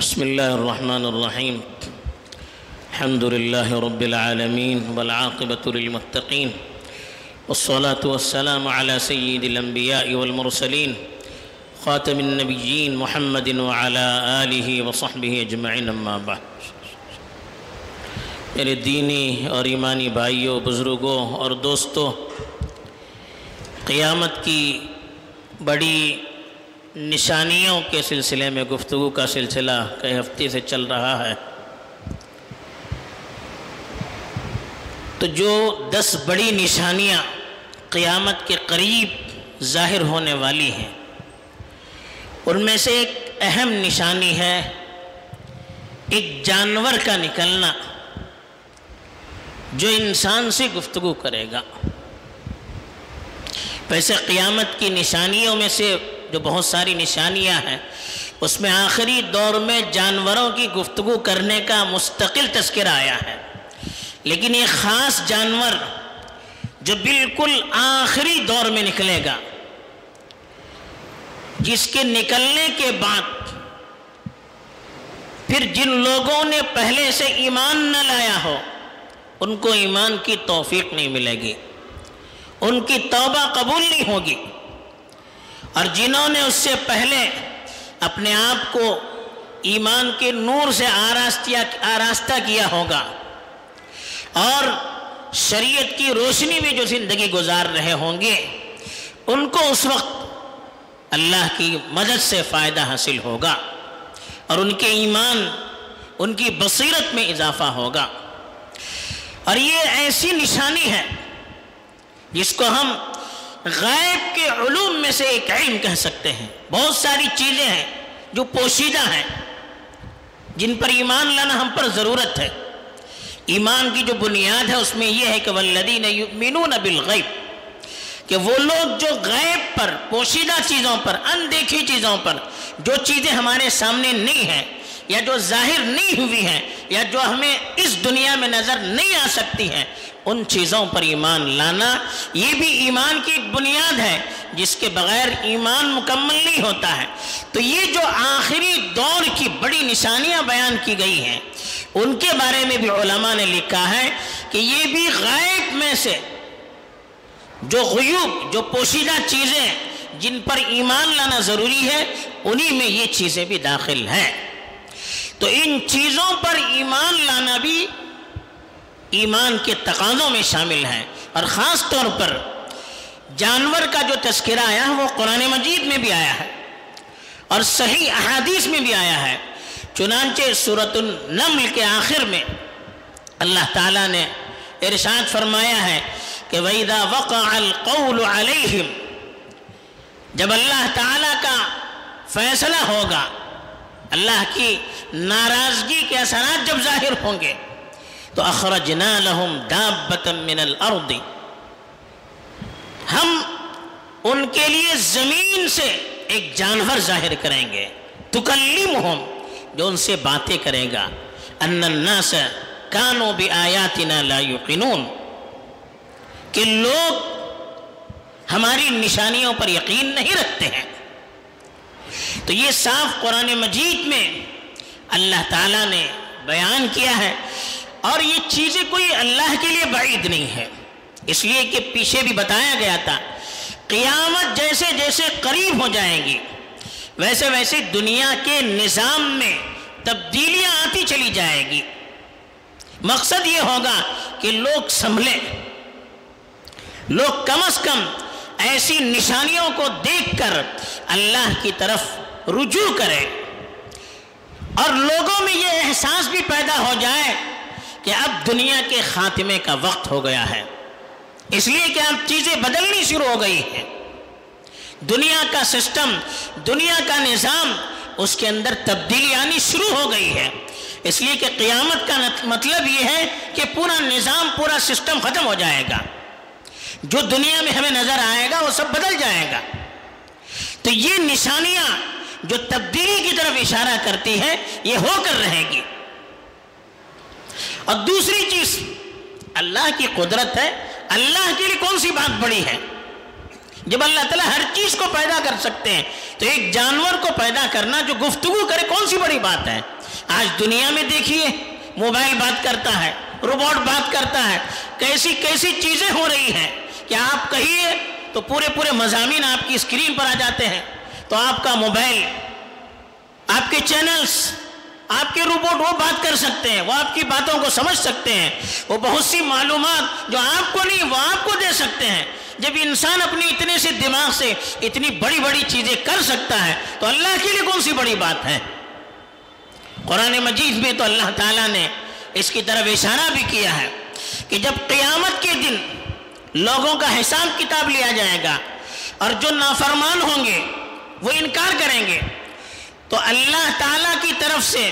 بسم الله الرحمن الرحيم. الحمد لله رب العالمين والعاقبة للمتقين والصلاة والسلام على سيد الأنبياء والمرسلين خاتم النبيين محمد وعلى آله وصحبه أجمعين أما بعد. میرے دینی اور ایمانی بھائیوں، بزرگوں اور دوستوں، قیامت کی بڑی نشانیوں کے سلسلے میں گفتگو کا سلسلہ کئی ہفتے سے چل رہا ہے۔ تو جو دس بڑی نشانیاں قیامت کے قریب ظاہر ہونے والی ہیں، ان میں سے ایک اہم نشانی ہے ایک جانور کا نکلنا، جو انسان سے گفتگو کرے گا۔ ویسے قیامت کی نشانیوں میں سے جو بہت ساری نشانیاں ہیں، اس میں آخری دور میں جانوروں کی گفتگو کرنے کا مستقل تذکرہ آیا ہے۔ لیکن ایک خاص جانور جو بالکل آخری دور میں نکلے گا، جس کے نکلنے کے بعد پھر جن لوگوں نے پہلے سے ایمان نہ لایا ہو، ان کو ایمان کی توفیق نہیں ملے گی، ان کی توبہ قبول نہیں ہوگی۔ اور جنہوں نے اس سے پہلے اپنے آپ کو ایمان کے نور سے آراستہ کیا ہوگا اور شریعت کی روشنی میں جو زندگی گزار رہے ہوں گے، ان کو اس وقت اللہ کی مدد سے فائدہ حاصل ہوگا اور ان کے ایمان، ان کی بصیرت میں اضافہ ہوگا۔ اور یہ ایسی نشانی ہے جس کو ہم غائب کے علوم میں سے ایک علم کہہ سکتے ہیں۔ بہت ساری چیزیں ہیں جو پوشیدہ ہیں، جن پر ایمان لانا ہم پر ضرورت ہے۔ ایمان کی جو بنیاد ہے، اس میں یہ ہے کہ والذین یؤمنون بالغیب، کہ وہ لوگ جو غیب پر، پوشیدہ چیزوں پر، اندیکھی چیزوں پر، جو چیزیں ہمارے سامنے نہیں ہیں یا جو ظاہر نہیں ہوئی ہیں، یا جو ہمیں اس دنیا میں نظر نہیں آ سکتی ہیں، ان چیزوں پر ایمان لانا یہ بھی ایمان کی بنیاد ہے، جس کے بغیر ایمان مکمل نہیں ہوتا ہے۔ تو یہ جو آخری دور کی بڑی نشانیاں بیان کی گئی ہیں، ان کے بارے میں بھی علماء نے لکھا ہے کہ یہ بھی غائب میں سے جو غیوب، جو پوشیدہ چیزیں جن پر ایمان لانا ضروری ہے، انہی میں یہ چیزیں بھی داخل ہیں۔ تو ان چیزوں پر ایمان لانا بھی ایمان کے تقاضوں میں شامل ہے۔ اور خاص طور پر جانور کا جو تذکرہ آیا ہے وہ قرآن مجید میں بھی آیا ہے اور صحیح احادیث میں بھی آیا ہے۔ چنانچہ صورت النمل کے آخر میں اللہ تعالیٰ نے ارشاد فرمایا ہے کہ وَإِذَا وَقَعَ الْقَوْلُ عَلَيْهِمْ جب اللہ تعالیٰ کا فیصلہ ہوگا اللہ کی ناراضگی کے اثرات جب ظاہر ہوں گے، تو اخرجنا لهم دابة من الارض۔ ہم ان کے لیے زمین سے ایک جانور ظاہر کریں گے۔ تکلمهم، جو ان سے باتیں کرے گا۔ ان الناس كانوا بآياتنا لا يقنون کہ لوگ ہماری نشانیوں پر یقین نہیں رکھتے ہیں۔ تو یہ صاف قرآن مجید میں اللہ تعالیٰ نے بیان کیا ہے اور یہ چیزیں کوئی اللہ کے لیے بعید نہیں ہے اس لیے کہ پیچھے بھی بتایا گیا تھا، قیامت جیسے جیسے قریب ہو جائیں گی، ویسے ویسے دنیا کے نظام میں تبدیلیاں آتی چلی جائے گی۔ مقصد یہ ہوگا کہ لوگ سنبھلیں۔ لوگ کم از کم ایسی نشانیوں کو دیکھ کر اللہ کی طرف رجوع کریں۔ اور لوگوں میں یہ احساس بھی پیدا ہو جائے کہ اب دنیا کے خاتمے کا وقت ہو گیا ہے۔ اس لیے کہ اب چیزیں بدلنی شروع ہو گئی ہیں۔ دنیا کا سسٹم، دنیا کا نظام اس کے اندر تبدیلی آنی شروع ہو گئی ہے۔ اس لیے کہ قیامت کا مطلب یہ ہے کہ پورا نظام، پورا سسٹم ختم ہو جائے گا۔ جو دنیا میں ہمیں نظر آئے گا، وہ سب بدل جائے گا۔ تو یہ نشانیاں جو تبدیلی کی طرف اشارہ کرتی ہے، یہ ہو کر رہے گی۔ اور دوسری چیز، اللہ کی قدرت ہے۔ اللہ کے لیے کون سی بات بڑی ہے؟ جب اللہ تعالیٰ ہر چیز کو پیدا کر سکتے ہیں، تو ایک جانور کو پیدا کرنا جو گفتگو کرے، کون سی بڑی بات ہے؟ آج دنیا میں دیکھیے، موبائل بات کرتا ہے، روبوٹ بات کرتا ہے۔ کیسی کیسی چیزیں ہو رہی ہیں کہ آپ کہیے تو پورے پورے مضامین آپ کی اسکرین پر آ جاتے ہیں۔ تو آپ کا موبائل، آپ کے چینلز، آپ کے روبوٹ وہ بات کر سکتے ہیں، وہ آپ کی باتوں کو سمجھ سکتے ہیں، وہ بہت سی معلومات جو آپ کو نہیں، وہ آپ کو دے سکتے ہیں۔ جب انسان اپنی اتنے سے دماغ سے اتنی بڑی بڑی چیزیں کر سکتا ہے، تو اللہ کے لیے کون سی بڑی بات ہے؟ قرآن مجید میں تو اللہ تعالیٰ نے اس کی طرف اشارہ بھی کیا ہے کہ جب قیامت کے دن لوگوں کا حساب کتاب لیا جائے گا اور جو نافرمان ہوں گے وہ انکار کریں گے۔ تو اللہ تعالیٰ کی طرف سے،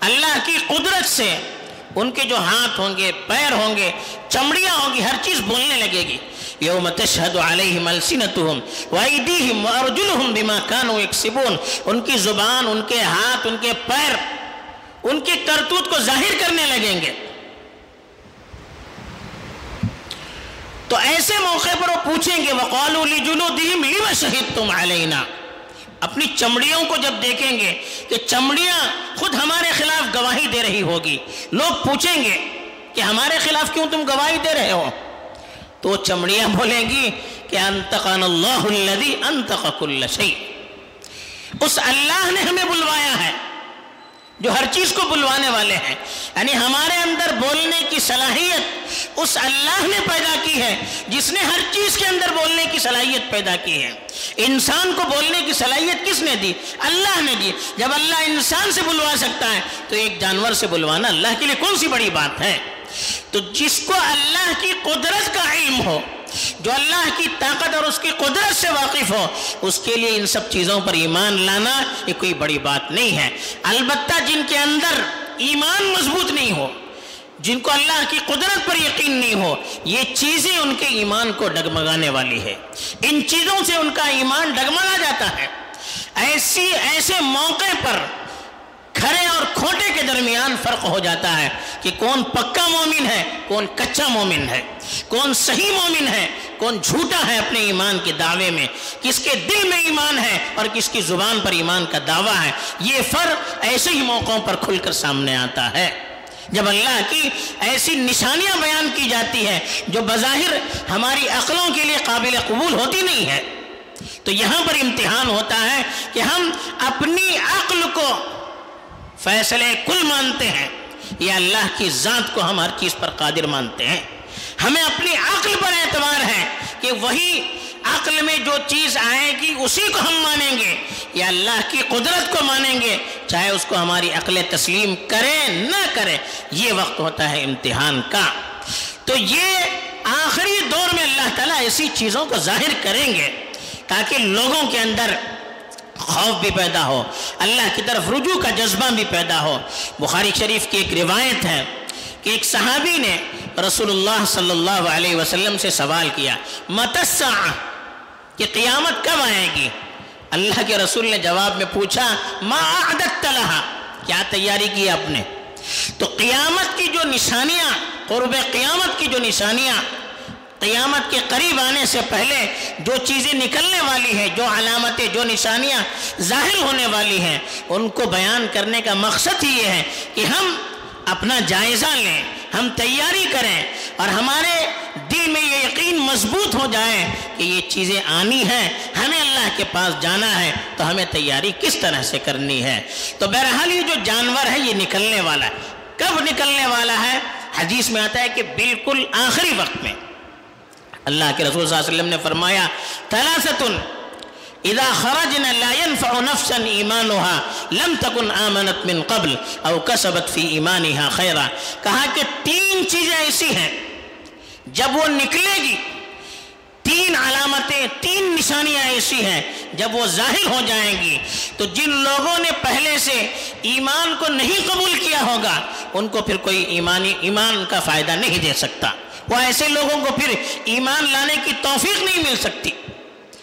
اللہ کی قدرت سے ان کے جو ہاتھ ہوں گے، پیر ہوں گے، چمڑیاں ہوں گی، ہر چیز بولنے لگے گی۔ یوم تشہد علیہم السنتہم وائدیہم وارجلہم بما کانوا یکسبون۔ ان کی زبان، ان کے ہاتھ، ان کے پیر، ان کی کرتوت کو ظاہر کرنے لگیں گے۔ تو ایسے موقع پر وہ پوچھیں گے، وَقَالُوا لِجُلُودِهِمْ لِمَ شَهِدْتُمْ عَلَيْنَا؟ اپنی چمڑیوں کو جب دیکھیں گے کہ چمڑیاں خود ہمارے خلاف گواہی دے رہی ہوگی، لوگ پوچھیں گے کہ ہمارے خلاف کیوں تم گواہی دے رہے ہو؟ تو چمڑیاں بولیں گی کہ انتقان اللہ الذی انتق کل شیء اس اللہ نے ہمیں بلوایا ہے۔ جو ہر چیز کو بلوانے والے ہیں۔ یعنی ہمارے اندر بولنے کی صلاحیت اس اللہ نے پیدا کی ہے، جس نے ہر چیز کے اندر بولنے کی صلاحیت پیدا کی ہے۔ انسان کو بولنے کی صلاحیت کس نے دی؟ اللہ نے دی۔ جب اللہ انسان سے بلوا سکتا ہے، تو ایک جانور سے بلوانا اللہ کے لیے کون سی بڑی بات ہے؟ تو جس کو اللہ کی قدرت کا علم ہو جو اللہ کی طاقت اور اس کی قدرت سے واقف ہو، اس کے لیے ان سب چیزوں پر ایمان لانا یہ کوئی بڑی بات نہیں ہے۔ البتہ جن کے اندر ایمان مضبوط نہیں ہو، جن کو اللہ کی قدرت پر یقین نہیں ہو، یہ چیزیں ان کے ایمان کو ڈگمگانے والی ہے۔ ان چیزوں سے ان کا ایمان ڈگمگا جاتا ہے۔ ایسی، ایسے موقع پر اور کھوٹے کے درمیان فرق ہو جاتا ہے کہ کون پکا مومن ہے، کون کچا مومن ہے، کون صحیح مومن ہے، کون جھوٹا ہے اپنے ایمان کے دعوے میں۔ کس کے دل میں ایمان ہے اور کس کی زبان پر ایمان کا دعویٰ ہے۔ یہ فرق ایسے ہی موقعوں پر کھل کر سامنے آتا ہے۔ جب اللہ کی ایسی نشانیاں بیان کی جاتی ہے جو بظاہر ہماری عقلوں کے لیے قابل قبول ہوتی نہیں ہے تو یہاں پر امتحان ہوتا ہے کہ ہم اپنی عقل کو فیصلے کل مانتے ہیں، یا اللہ کی ذات کو ہم ہر چیز پر قادر مانتے ہیں۔ ہمیں اپنی عقل پر اعتبار ہے کہ وہی عقل میں جو چیز آئے گی، اسی کو ہم مانیں گے۔ یا اللہ کی قدرت کو مانیں گے، چاہے اس کو ہماری عقل تسلیم کرے، نہ کرے۔ یہ وقت ہوتا ہے امتحان کا۔ تو یہ آخری دور میں اللہ تعالیٰ ایسی چیزوں کو ظاہر کریں گے تاکہ لوگوں کے اندر خوف بھی پیدا ہو، اللہ کی طرف رجوع کا جذبہ بھی پیدا ہو۔ بخاری شریف کی ایک روایت ہے کہ ایک صحابی نے رسول اللہ صلی اللہ علیہ وسلم سے سوال کیا، متسع، کہ قیامت کب آئے گی؟ اللہ کے رسول نے جواب میں پوچھا، ما اعددت لها کیا تیاری کی آپ نے؟ تو قیامت کی جو نشانیاں، قرب قیامت کی جو نشانیاں قیامت کے قریب آنے سے پہلے جو چیزیں نکلنے والی ہیں، جو علامتیں، جو نشانیاں ظاہر ہونے والی ہیں، ان کو بیان کرنے کا مقصد ہی یہ ہے کہ ہم اپنا جائزہ لیں، ہم تیاری کریں اور ہمارے دل میں یہ یقین مضبوط ہو جائے کہ یہ چیزیں آنی ہیں، ہمیں اللہ کے پاس جانا ہے، تو ہمیں تیاری کس طرح سے کرنی ہے؟ تو بہرحال یہ جو جانور ہے، یہ نکلنے والا ہے۔ کب نکلنے والا ہے؟ حدیث میں آتا ہے کہ بالکل آخری وقت میں۔ اللہ کے رسول صلی اللہ علیہ وسلم نے فرمایا تلاستن اذا خرجنا لا ينفع نفسا ایمانها، لم تكن آمنت من قبل، او کسبت فی ایمانها خیرا۔ کہا کہ تین چیزیں ایسی ہیں، جب وہ نکلے گی، تین علامتیں، تین نشانیاں ایسی ہیں، جب وہ ظاہر ہو جائیں گی، تو جن لوگوں نے پہلے سے ایمان کو نہیں قبول کیا ہوگا، ان کو پھر کوئی ایمانی، ایمان کا فائدہ نہیں دے سکتا۔ وہ ایسے لوگوں کو پھر ایمان لانے کی توفیق نہیں مل سکتی۔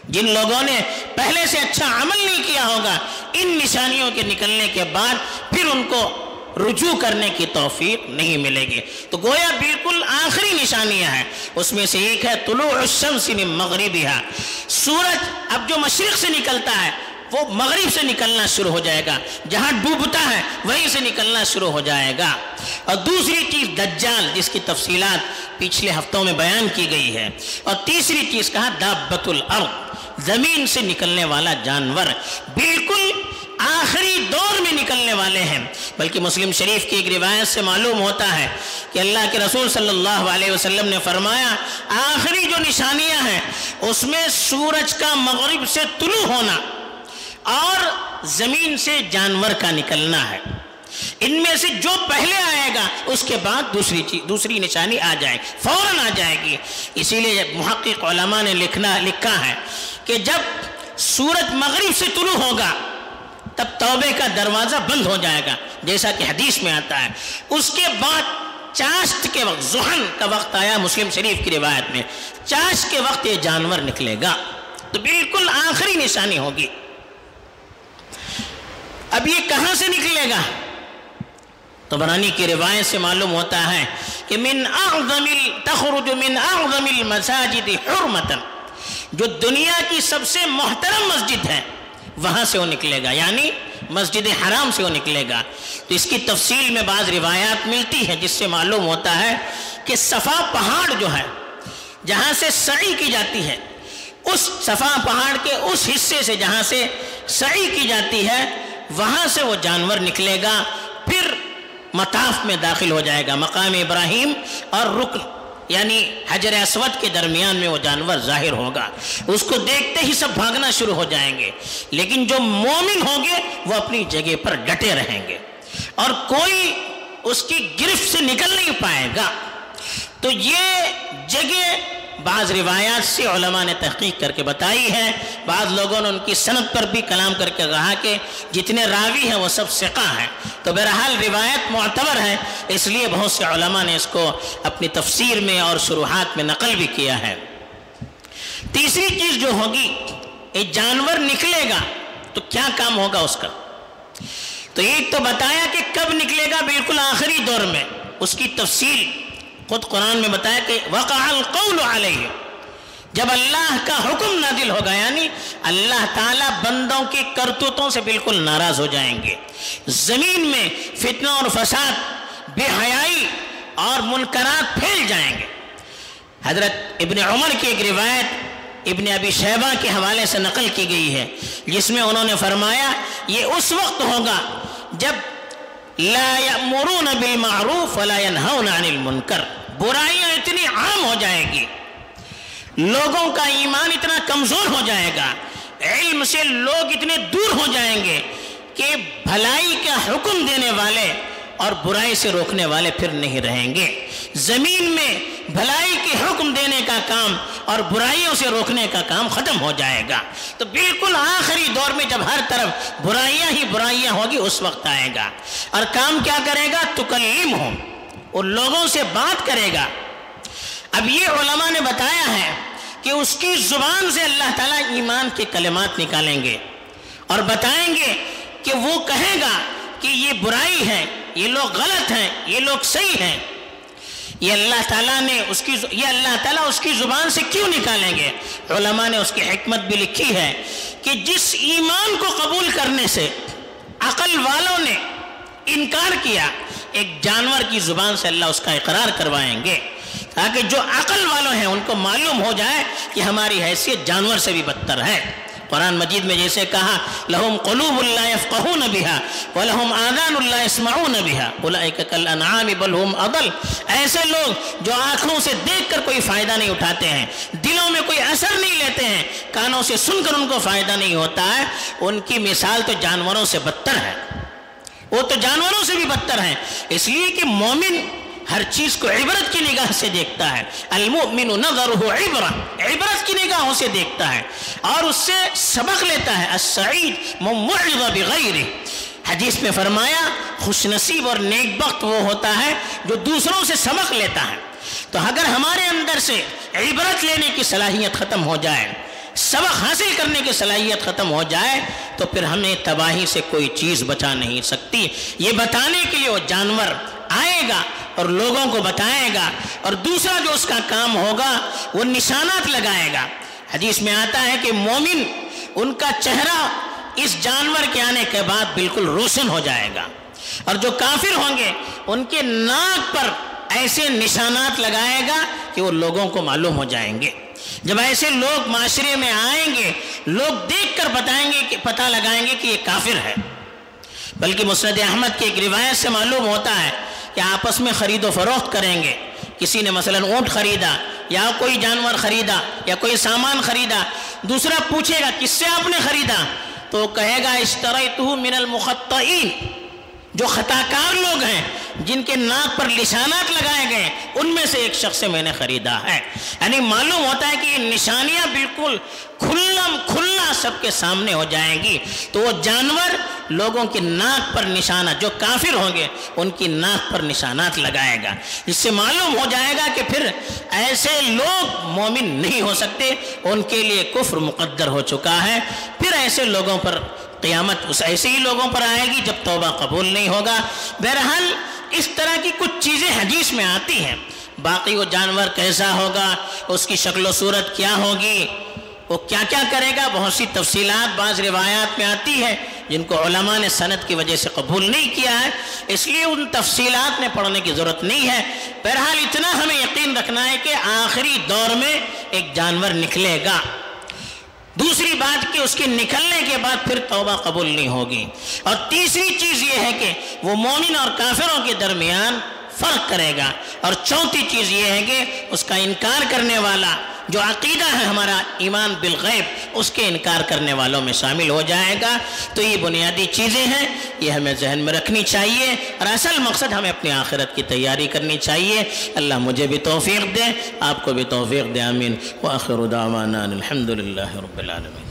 جن لوگوں نے پہلے سے اچھا عمل نہیں کیا ہوگا، ان نشانیوں کے نکلنے کے بعد پھر ان کو رجوع کرنے کی توفیق نہیں ملے گی۔ تو گویا بالکل آخری نشانیاں ہیں اس میں سے ایک ہے طلوع الشمس من مغربها۔ سورج اب جو مشرق سے نکلتا ہے وہ مغرب سے نکلنا شروع ہو جائے گا۔ جہاں ڈوبتا ہے، وہیں سے نکلنا شروع ہو جائے گا۔ اور دوسری چیز دجال، جس کی تفصیلات پچھلے ہفتوں میں بیان کی گئی ہے۔ اور تیسری چیز کہا دابت الارض زمین سے نکلنے والا جانور۔ بالکل آخری دور میں نکلنے والے ہیں۔ بلکہ مسلم شریف کی ایک روایت سے معلوم ہوتا ہے کہ اللہ کے رسول صلی اللہ علیہ وسلم نے فرمایا، آخری جو نشانیاں ہیں، اس میں سورج کا مغرب سے طلوع ہونا۔ اور زمین سے جانور کا نکلنا ہے۔ ان میں سے جو پہلے آئے گا، اس کے بعد دوسری چیز دوسری نشانی آ جائے، فوراً آ جائے گی۔ اسی لیے محقق علماء نے لکھنا، لکھا ہے کہ جب سورج مغرب سے طلوع ہوگا، تب توبے کا دروازہ بند ہو جائے گا۔ جیسا کہ حدیث میں آتا ہے۔ اس کے بعد چاشت کے وقت زحن کا وقت آیا مسلم شریف کی روایت میں۔ چاشت کے وقت یہ جانور نکلے گا۔ تو بالکل آخری نشانی ہوگی۔ اب یہ کہاں سے نکلے گا؟ تو برانی کی روایت سے معلوم ہوتا ہے کہ من اعظم تخرج من اعظم المساجد حرمتا۔ جو دنیا کی سب سے محترم مسجد ہے، وہاں سے وہ نکلے گا۔ یعنی مسجد حرام سے وہ نکلے گا۔ تو اس کی تفصیل میں بعض روایات ملتی ہے جس سے معلوم ہوتا ہے کہ صفا پہاڑ جو ہے، جہاں سے سعی کی جاتی ہے، اس صفا پہاڑ کے اس حصے سے جہاں سے سعی کی جاتی ہے وہاں سے وہ جانور نکلے گا، پھر مطاف میں داخل ہو جائے گا۔ مقام ابراہیم اور رکن یعنی حجر اسود کے درمیان میں وہ جانور ظاہر ہوگا۔ اس کو دیکھتے ہی سب بھاگنا شروع ہو جائیں گے۔ لیکن جو مومن ہوں گے، وہ اپنی جگہ پر ڈٹے رہیں گے۔ اور کوئی اس کی گرفت سے نکل نہیں پائے گا۔ تو یہ جگہ بعض روایات سے علماء نے تحقیق کر کے بتائی ہے، بعض لوگوں نے ان کی صنعت پر بھی کلام کر کے کہا کہ جتنے راوی ہیں وہ سب سقہ ہیں۔ تو بہرحال روایت معتبر ہے، اس لیے بہت سے علماء نے اس کو اپنی تفسیر میں اور شروحات میں نقل بھی کیا ہے۔ تیسری چیز جو ہوگی یہ جانور نکلے گا، تو کیا کام ہوگا اس کا؟ تو ایک تو بتایا کہ کب نکلے گا بالکل آخری دور میں، اس کی تفصیل۔ خود قرآن میں بتایا کہ وقع القول علیہ۔ جب اللہ کا حکم نازل ہوگا یعنی اللہ تعالیٰ بندوں کی کرتوتوں سے بالکل ناراض ہو جائیں گے۔ زمین میں فتنہ اور فساد، بے حیائی اور منکرات پھیل جائیں گے۔ حضرت ابن عمر کی ایک روایت ابن ابی شہبہ کے حوالے سے نقل کی گئی ہے، جس میں انہوں نے فرمایا، یہ اس وقت ہوگا جب لا یأمرون بالمعروف ولا ينہون عن المنکر۔ برائیاں اتنی عام ہو جائے گی۔ لوگوں کا ایمان اتنا کمزور ہو جائے گا۔ علم سے لوگ اتنے دور ہو جائیں گے کہ بھلائی کا حکم دینے والے اور برائی سے روکنے والے پھر نہیں رہیں گے۔ زمین میں بھلائی کے حکم دینے کا کام اور برائیوں سے روکنے کا کام ختم ہو جائے گا۔ تو بالکل آخری دور میں جب ہر طرف برائیاں ہی برائیاں ہوگی، اس وقت آئے گا۔ اور کام کیا کرے گا؟ تکلیم ہو وہ لوگوں سے بات کرے گا۔ اب یہ علماء نے بتایا ہے کہ اس کی زبان سے اللہ تعالیٰ ایمان کے کلمات نکالیں گے اور بتائیں گے کہ وہ کہے گا کہ یہ برائی ہے، یہ لوگ غلط ہیں، یہ لوگ صحیح ہیں۔ یہ اللہ تعالیٰ نے اس کی یہ اللہ تعالیٰ اس کی زبان سے کیوں نکالیں گے؟ علماء نے اس کی حکمت بھی لکھی ہے کہ جس ایمان کو قبول کرنے سے عقل والوں نے انکار کیا ایک جانور کی زبان سے اللہ اس کا اقرار کروائیں گے تاکہ جو عقل والوں ہیں ان کو معلوم ہو جائے کہ ہماری حیثیت جانور سے بھی بدتر ہے۔ قرآن مجید میں جیسے کہا، لہم قلوب اللہ یفقہون بہا ولہم آذان اللہ اسمعون بہا اولئک کالانعام بل ہم اضل ایسے لوگ جو آنکھوں سے دیکھ کر کوئی فائدہ نہیں اٹھاتے ہیں، دلوں میں کوئی اثر نہیں لیتے ہیں، کانوں سے سن کر ان کو فائدہ نہیں ہوتا ہے۔ ان کی مثال تو جانوروں سے بدتر ہے۔ وہ تو جانوروں سے بھی بدتر ہیں۔ اس لیے کہ مومن ہر چیز کو عبرت کی نگاہ سے دیکھتا ہے۔ المؤمن نظرہ عبرہ، عبرت کی نگاہوں سے دیکھتا ہے۔ اور اس سے سبق لیتا ہے السعید ممعظ بغیر حدیث میں فرمایا، خوش نصیب اور نیک بخت وہ ہوتا ہے جو دوسروں سے سبق لیتا ہے۔ تو اگر ہمارے اندر سے عبرت لینے کی صلاحیت ختم ہو جائے سبق حاصل کرنے کی صلاحیت ختم ہو جائے تو پھر ہمیں تباہی سے کوئی چیز بچا نہیں سکتی۔ یہ بتانے کے لیے وہ جانور آئے گا اور لوگوں کو بتائے گا۔ اور دوسرا جو اس کا کام ہوگا وہ نشانات لگائے گا۔ حدیث میں آتا ہے کہ مومن ان کا چہرہ اس جانور کے آنے کے بعد بالکل روشن ہو جائے گا۔ اور جو کافر ہوں گے، ان کے ناک پر ایسے نشانات لگائے گا کہ وہ لوگوں کو معلوم ہو جائیں گے۔ جب ایسے لوگ معاشرے میں آئیں گے، لوگ دیکھ کر بتائیں گے کہ، پتہ لگائیں گے کہ یہ کافر ہے۔ بلکہ مسرد احمد کی ایک روایت سے معلوم ہوتا ہے کہ آپس میں خرید و فروخت کریں گے۔ کسی نے مثلا اونٹ خریدا، یا کوئی جانور خریدا، یا کوئی سامان خریدا، دوسرا پوچھے گا، کس سے آپ نے خریدا؟ تو کہے گا اشتریتہ من المخطئین جو خطا کار لوگ ہیں، جن کے ناک پر نشانات لگائے گئے، ان میں سے ایک شخص سے میں نے خریدا ہے۔ یعنی معلوم ہوتا ہے کہ یہ نشانیاں بالکل کھلم کھلنا سب کے سامنے ہو جائیں گی۔ تو وہ جانور لوگوں کی ناک پر نشانہ جو کافر ہوں گے، ان کی ناک پر نشانات لگائے گا۔ اس سے معلوم ہو جائے گا کہ پھر ایسے لوگ مومن نہیں ہو سکتے، ان کے لیے کفر مقدر ہو چکا ہے۔ پھر ایسے لوگوں پر قیامت اس ایسے ہی لوگوں پر آئے گی جب توبہ قبول نہیں ہوگا۔ بہرحال، اس طرح کی کچھ چیزیں حدیث میں آتی ہیں۔ باقی وہ جانور کیسا ہوگا، اس کی شکل و صورت کیا ہوگی، وہ کیا کیا کرے گا، بہت سی تفصیلات بعض روایات میں آتی ہے جن کو علماء نے صنعت کی وجہ سے قبول نہیں کیا ہے۔ اس لیے ان تفصیلات میں پڑھنے کی ضرورت نہیں ہے۔ بہرحال، اتنا ہمیں یقین رکھنا ہے کہ آخری دور میں ایک جانور نکلے گا۔ دوسری بات کہ اس کے نکلنے کے بعد پھر توبہ قبول نہیں ہوگی۔ اور تیسری چیز یہ ہے کہ وہ مومن اور کافروں کے درمیان فرق کرے گا۔ اور چوتھی چیز یہ ہے کہ اس کا انکار کرنے والا جو عقیدہ ہے ہمارا ایمان بالغیب، اس کے انکار کرنے والوں میں شامل ہو جائے گا۔ تو یہ بنیادی چیزیں ہیں، یہ ہمیں ذہن میں رکھنی چاہیے اور اصل مقصد ہمیں اپنی آخرت کی تیاری کرنی چاہیے۔ اللہ مجھے بھی توفیق دے، آپ کو بھی توفیق دے، آمین۔ وآخر دعوانا الحمد للہ رب العالمین۔